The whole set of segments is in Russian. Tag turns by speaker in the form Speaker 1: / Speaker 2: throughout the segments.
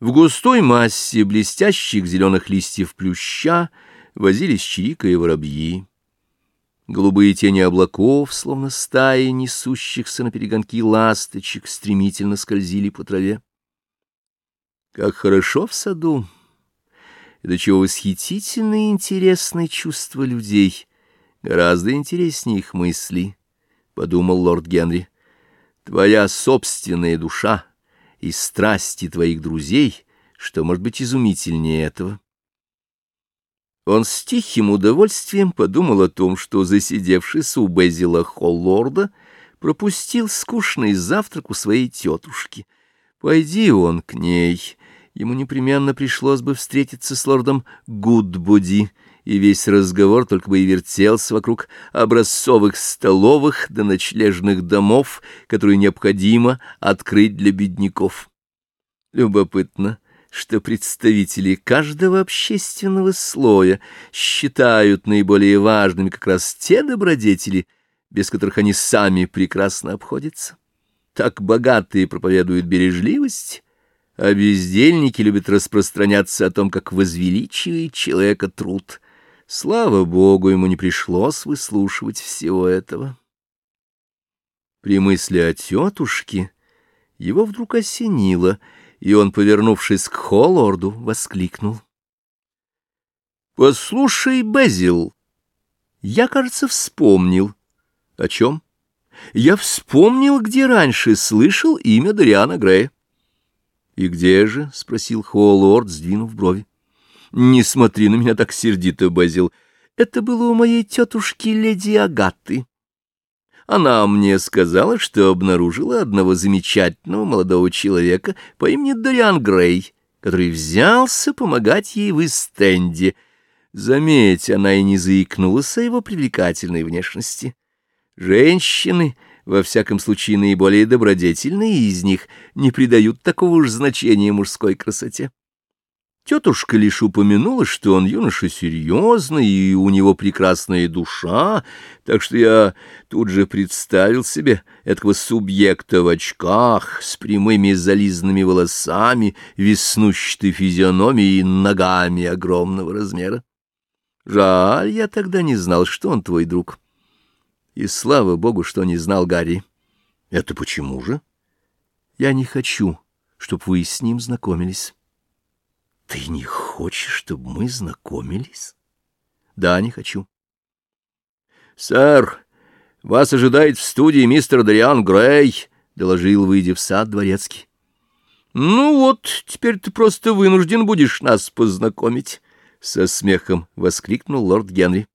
Speaker 1: В густой массе блестящих зеленых листьев плюща возились чирика и воробьи. Голубые тени облаков, словно стаи несущихся на перегонки ласточек, стремительно скользили по траве. Как хорошо в саду! И до чего восхитительно и интересное чувство людей, гораздо интереснее их мысли, — подумал лорд Генри. Твоя собственная душа — и страсти твоих друзей, что может быть изумительнее этого. Он с тихим удовольствием подумал о том, что, засидевшись у Безила Холлорда, пропустил скучный завтрак у своей тетушки. Пойди он к ней, ему непременно пришлось бы встретиться с лордом Гудбуди, и весь разговор только бы и вертелся вокруг образцовых столовых до ночлежных домов, которые необходимо открыть для бедняков. Любопытно, что представители каждого общественного слоя считают наиболее важными как раз те добродетели, без которых они сами прекрасно обходятся. Так богатые проповедуют бережливость, а бездельники любят распространяться о том, как возвеличивает человека труд — Слава богу, ему не пришлось выслушивать всего этого. При мысли о тетушке его вдруг осенило, и он, повернувшись к Холлорду, воскликнул. — Послушай, Безил, я, кажется, вспомнил. — О чем? — Я вспомнил, где раньше слышал имя Дариана Грея. — И где же? — спросил Холлорд, сдвинув брови. Не смотри на меня так сердито, Базил. Это было у моей тетушки леди Агаты. Она мне сказала, что обнаружила одного замечательного молодого человека по имени Дориан Грей, который взялся помогать ей в Истенде. Заметь, она и не заикнулась о его привлекательной внешности. Женщины, во всяком случае наиболее добродетельные из них, не придают такого уж значения мужской красоте. Тетушка лишь упомянула, что он юноша серьезный, и у него прекрасная душа, так что я тут же представил себе этого субъекта в очках, с прямыми зализанными волосами, веснущатой физиономией и ногами огромного размера. Жаль, я тогда не знал, что он твой друг. И слава богу, что не знал Гарри. Это почему же? Я не хочу, чтобы вы с ним знакомились. Ты не хочешь, чтобы мы знакомились? Да, не хочу. Сэр, вас ожидает в студии мистер Дариан Грей, доложил, выйдя в сад дворецкий. Ну вот, теперь ты просто вынужден будешь нас познакомить, со смехом воскликнул лорд Генри.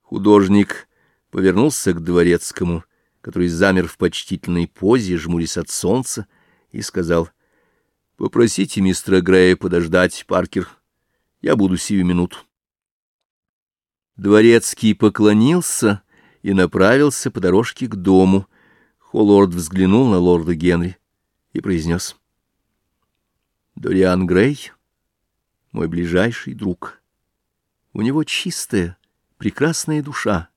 Speaker 1: Художник повернулся к дворецкому, который замер в почтительной позе, жмурясь от солнца, и сказал — Попросите мистера Грея подождать, Паркер. Я буду сию минуту. Дворецкий поклонился и направился по дорожке к дому. Холлорд взглянул на лорда Генри и произнес. «Дориан Грей — мой ближайший друг. У него чистая, прекрасная душа.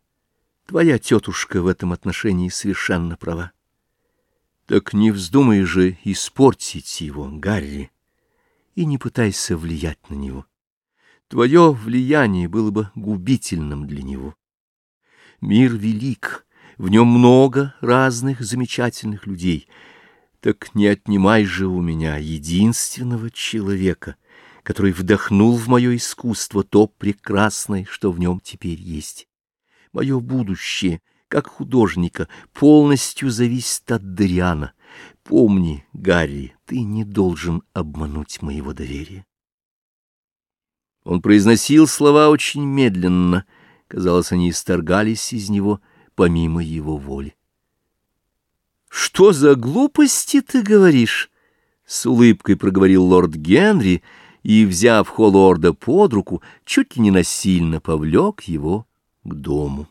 Speaker 1: Твоя тетушка в этом отношении совершенно права. Так не вздумай же испортить его, Гарри, и не пытайся влиять на него. Твое влияние было бы губительным для него. Мир велик, в нем много разных замечательных людей. Так не отнимай же у меня единственного человека, который вдохнул в мое искусство то прекрасное, что в нем теперь есть. Мое будущее — как художника, полностью зависит от Дариана. Помни, Гарри, ты не должен обмануть моего доверия. Он произносил слова очень медленно. Казалось, они исторгались из него помимо его воли. «Что за глупости ты говоришь?» — с улыбкой проговорил лорд Генри и, взяв Холлорда под руку, чуть ли не насильно повлек его к дому.